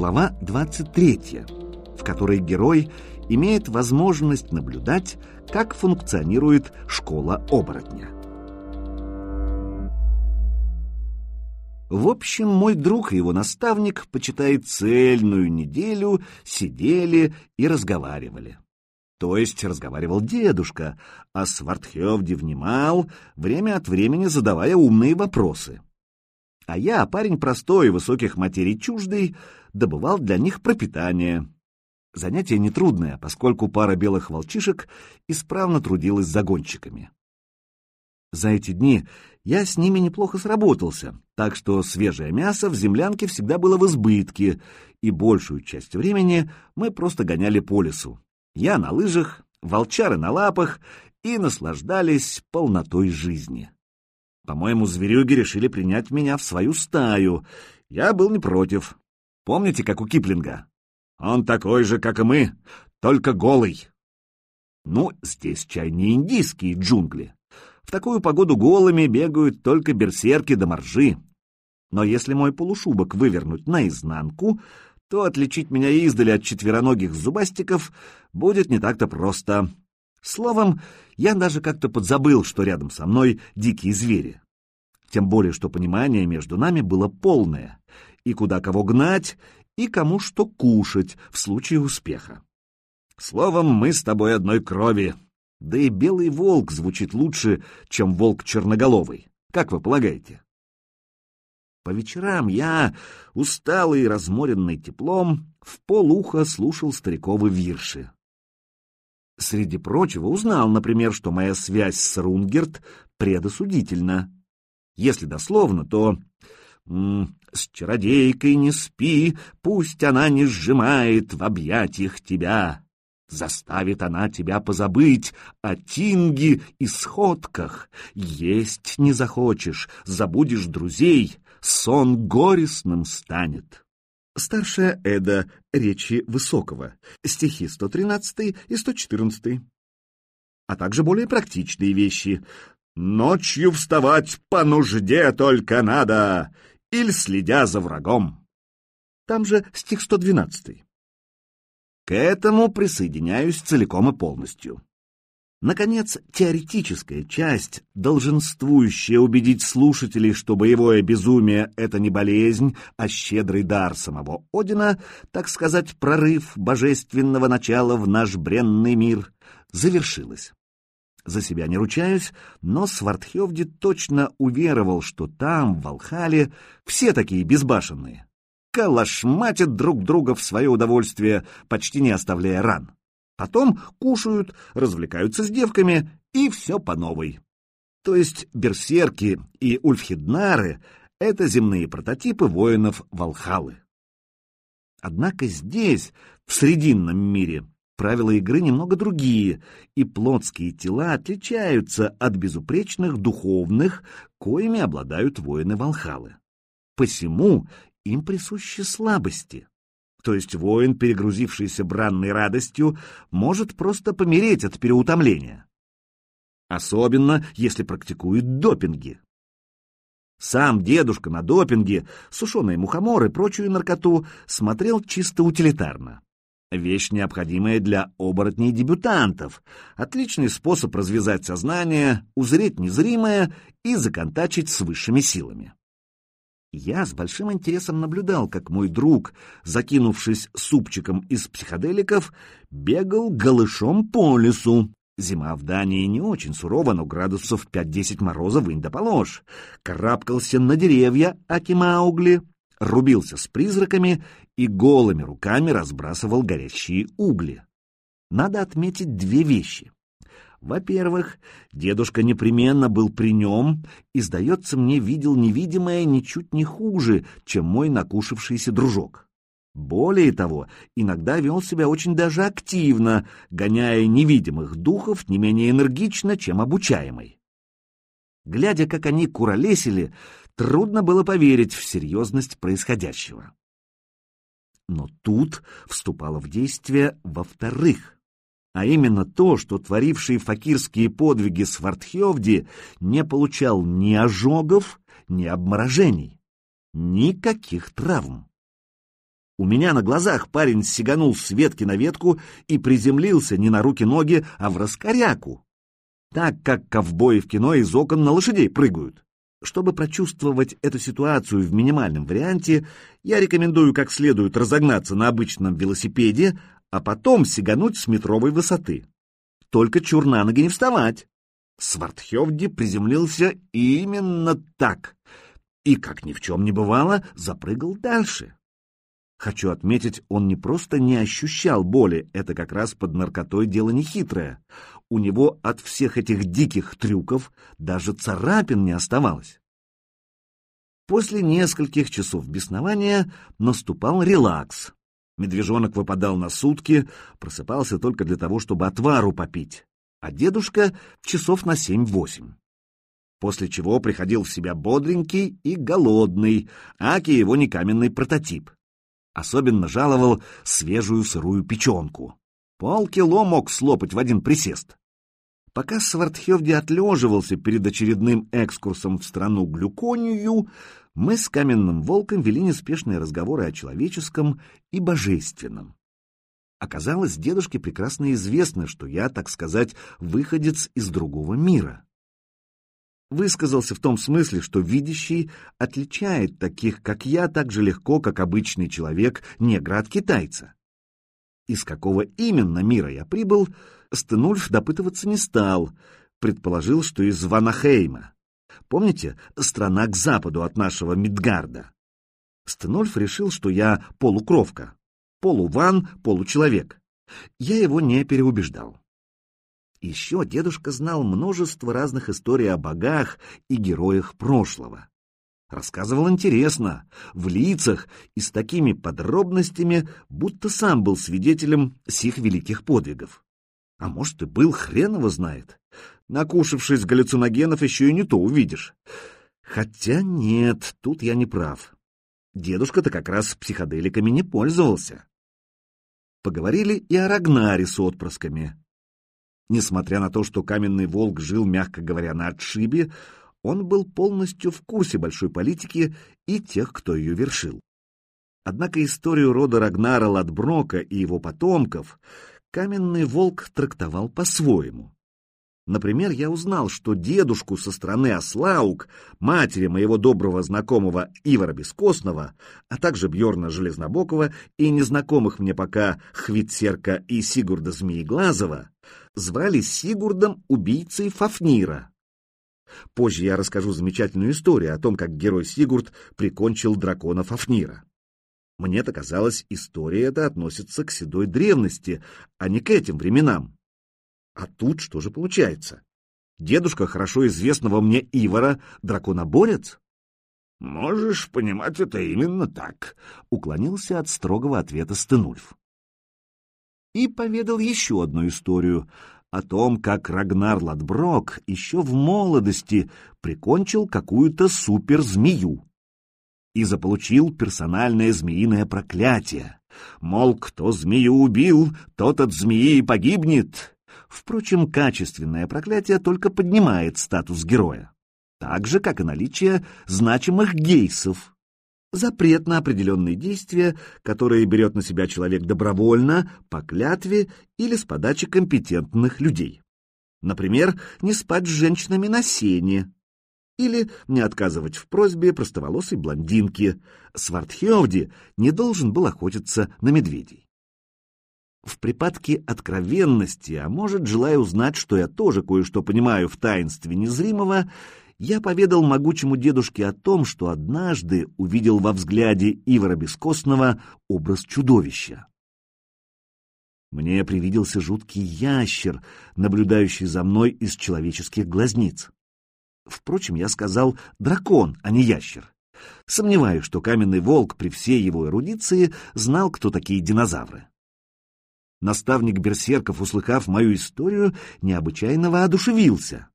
Глава 23, в которой герой имеет возможность наблюдать, как функционирует школа оборотня. В общем, мой друг и его наставник, почитай, цельную неделю сидели и разговаривали. То есть разговаривал дедушка, а Свардхевди внимал, время от времени задавая умные вопросы. А я, парень простой, высоких материй чуждый, добывал для них пропитание. Занятие нетрудное, поскольку пара белых волчишек исправно трудилась загонщиками. За эти дни я с ними неплохо сработался, так что свежее мясо в землянке всегда было в избытке, и большую часть времени мы просто гоняли по лесу, я на лыжах, волчары на лапах и наслаждались полнотой жизни. По-моему, зверюги решили принять меня в свою стаю. Я был не против. Помните, как у Киплинга? Он такой же, как и мы, только голый. Ну, здесь чай не индийские джунгли. В такую погоду голыми бегают только берсерки да моржи. Но если мой полушубок вывернуть наизнанку, то отличить меня издали от четвероногих зубастиков будет не так-то просто. Словом, я даже как-то подзабыл, что рядом со мной дикие звери. Тем более, что понимание между нами было полное, и куда кого гнать, и кому что кушать в случае успеха. Словом, мы с тобой одной крови. Да и белый волк звучит лучше, чем волк черноголовый. Как вы полагаете? По вечерам я, усталый и разморенный теплом, в полуха слушал стариковы вирши. Среди прочего узнал, например, что моя связь с Рунгерт предосудительна. Если дословно, то «С чародейкой не спи, пусть она не сжимает в объятиях тебя. Заставит она тебя позабыть о тинге и сходках. Есть не захочешь, забудешь друзей, сон горестным станет. Старшая Эда речи Высокого, стихи 113 и 114. А также более практичные вещи. «Ночью вставать по нужде только надо, или следя за врагом». Там же стих 112. К этому присоединяюсь целиком и полностью. Наконец, теоретическая часть, долженствующая убедить слушателей, что боевое безумие — это не болезнь, а щедрый дар самого Одина, так сказать, прорыв божественного начала в наш бренный мир, завершилась. За себя не ручаюсь, но Свардхевди точно уверовал, что там, в Алхале, все такие безбашенные. Калашматят друг друга в свое удовольствие, почти не оставляя ран. Потом кушают, развлекаются с девками, и все по новой. То есть берсерки и ульфхиднары — это земные прототипы воинов Валхалы. Однако здесь, в Срединном мире, правила игры немного другие, и плотские тела отличаются от безупречных духовных, коими обладают воины Валхалы. Посему им присущи слабости. То есть воин, перегрузившийся бранной радостью, может просто помереть от переутомления. Особенно, если практикует допинги. Сам дедушка на допинге, сушеные мухоморы прочую наркоту смотрел чисто утилитарно. Вещь, необходимая для оборотней-дебютантов. Отличный способ развязать сознание, узреть незримое и законтачить с высшими силами. Я с большим интересом наблюдал, как мой друг, закинувшись супчиком из психоделиков, бегал голышом по лесу. Зима в Дании не очень сурова, но градусов 5-10 мороза вынь да положь. Карабкался на деревья Акимаугли, рубился с призраками и голыми руками разбрасывал горящие угли. Надо отметить две вещи. Во-первых, дедушка непременно был при нем и, сдается мне, видел невидимое ничуть не хуже, чем мой накушавшийся дружок. Более того, иногда вел себя очень даже активно, гоняя невидимых духов не менее энергично, чем обучаемый. Глядя, как они куролесили, трудно было поверить в серьезность происходящего. Но тут вступало в действие во-вторых а именно то, что творивший факирские подвиги Свардхевди не получал ни ожогов, ни обморожений, никаких травм. У меня на глазах парень сиганул с ветки на ветку и приземлился не на руки-ноги, а в раскоряку. Так, как ковбои в кино из окон на лошадей прыгают. Чтобы прочувствовать эту ситуацию в минимальном варианте, я рекомендую как следует разогнаться на обычном велосипеде, а потом сигануть с метровой высоты. Только чур на ноги не вставать. Свартхевди приземлился именно так. И, как ни в чем не бывало, запрыгал дальше. Хочу отметить, он не просто не ощущал боли, это как раз под наркотой дело нехитрое. У него от всех этих диких трюков даже царапин не оставалось. После нескольких часов беснования наступал релакс. Медвежонок выпадал на сутки, просыпался только для того, чтобы отвару попить, а дедушка — часов на семь-восемь. После чего приходил в себя бодренький и голодный, аки его не каменный прототип. Особенно жаловал свежую сырую печенку. Полкило мог слопать в один присест. Пока Свардхевди отлеживался перед очередным экскурсом в страну глюконию, мы с каменным волком вели неспешные разговоры о человеческом и божественном. Оказалось, дедушке прекрасно известно, что я, так сказать, выходец из другого мира высказался в том смысле, что видящий отличает таких, как я, так же легко, как обычный человек, негра от китайца. Из какого именно мира я прибыл, Стенульф допытываться не стал, предположил, что из Ванахейма. Помните, страна к западу от нашего Мидгарда? Стенольф решил, что я полукровка, полуван, получеловек. Я его не переубеждал. Еще дедушка знал множество разных историй о богах и героях прошлого. Рассказывал интересно, в лицах и с такими подробностями, будто сам был свидетелем сих великих подвигов. А может, и был, хрен его знает. Накушавшись галлюциногенов, еще и не то увидишь. Хотя нет, тут я не прав. Дедушка-то как раз психоделиками не пользовался. Поговорили и о Рагнаре с отпрысками. Несмотря на то, что каменный волк жил, мягко говоря, на отшибе, он был полностью в курсе большой политики и тех, кто ее вершил. Однако историю рода Рагнара Ладброка и его потомков каменный волк трактовал по-своему. Например, я узнал, что дедушку со стороны Аслаук, матери моего доброго знакомого Ивара Бескостного, а также Бьорна Железнобокова и незнакомых мне пока Хвитсерка и Сигурда Змееглазова, звали Сигурдом убийцей Фафнира. Позже я расскажу замечательную историю о том, как герой Сигурд прикончил дракона Фафнира. Мне-то казалось, история эта относится к седой древности, а не к этим временам. А тут что же получается? Дедушка хорошо известного мне Ивара драконоборец? Можешь понимать это именно так, уклонился от строгого ответа Стенульф и поведал еще одну историю о том, как Рагнар Ладброк еще в молодости прикончил какую-то суперзмею и заполучил персональное змеиное проклятие. Мол, кто змею убил, тот от змеи и погибнет. Впрочем, качественное проклятие только поднимает статус героя, так же, как и наличие значимых гейсов, запрет на определенные действия, которые берет на себя человек добровольно, по клятве или с подачи компетентных людей. Например, не спать с женщинами на сене, или не отказывать в просьбе простоволосой блондинки. Свартхевди не должен был охотиться на медведей. В припадке откровенности, а может, желая узнать, что я тоже кое-что понимаю в таинстве незримого, я поведал могучему дедушке о том, что однажды увидел во взгляде Ивара Бескостного образ чудовища. Мне привиделся жуткий ящер, наблюдающий за мной из человеческих глазниц. Впрочем, я сказал «дракон», а не ящер. Сомневаюсь, что каменный волк при всей его эрудиции знал, кто такие динозавры. Наставник берсерков, услыхав мою историю, необычайно воодушевился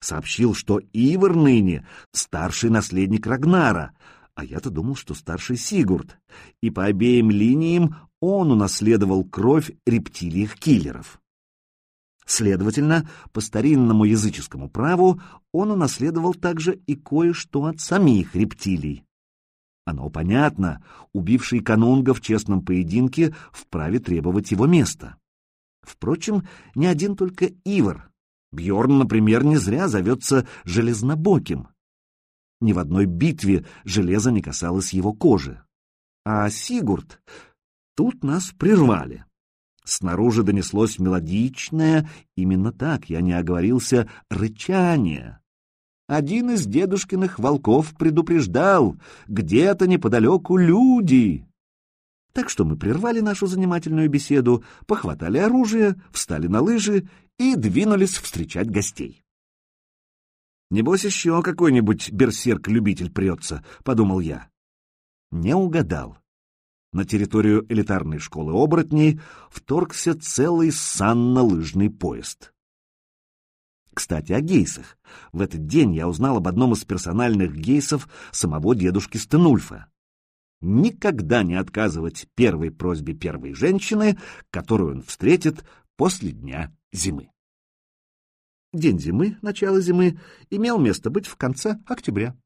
сообщил, что Ивар ныне старший наследник Рагнара, а я-то думал, что старший Сигурд, и по обеим линиям он унаследовал кровь рептилиев-киллеров. Следовательно, по старинному языческому праву он унаследовал также и кое-что от самих рептилий. Оно понятно, убивший канунга в честном поединке вправе требовать его места. Впрочем, не один только Ивар. Бьорн, например, не зря зовется Железнобоким. Ни в одной битве железо не касалось его кожи. А Сигурд... Тут нас прервали. Снаружи донеслось мелодичное, именно так, я не оговорился, рычание. Один из дедушкиных волков предупреждал, где-то неподалеку люди. Так что мы прервали нашу занимательную беседу, похватали оружие, встали на лыжи и двинулись встречать гостей. «Небось, еще какой-нибудь берсерк-любитель прется», — подумал я. Не угадал. На территорию элитарной школы оборотней вторгся целый санно-лыжный поезд. Кстати, о гейсах. В этот день я узнал об одном из персональных гейсов самого дедушки Стенульфа никогда не отказывать первой просьбе первой женщины, которую он встретит после дня зимы. День зимы, начало зимы, имел место быть в конце октября.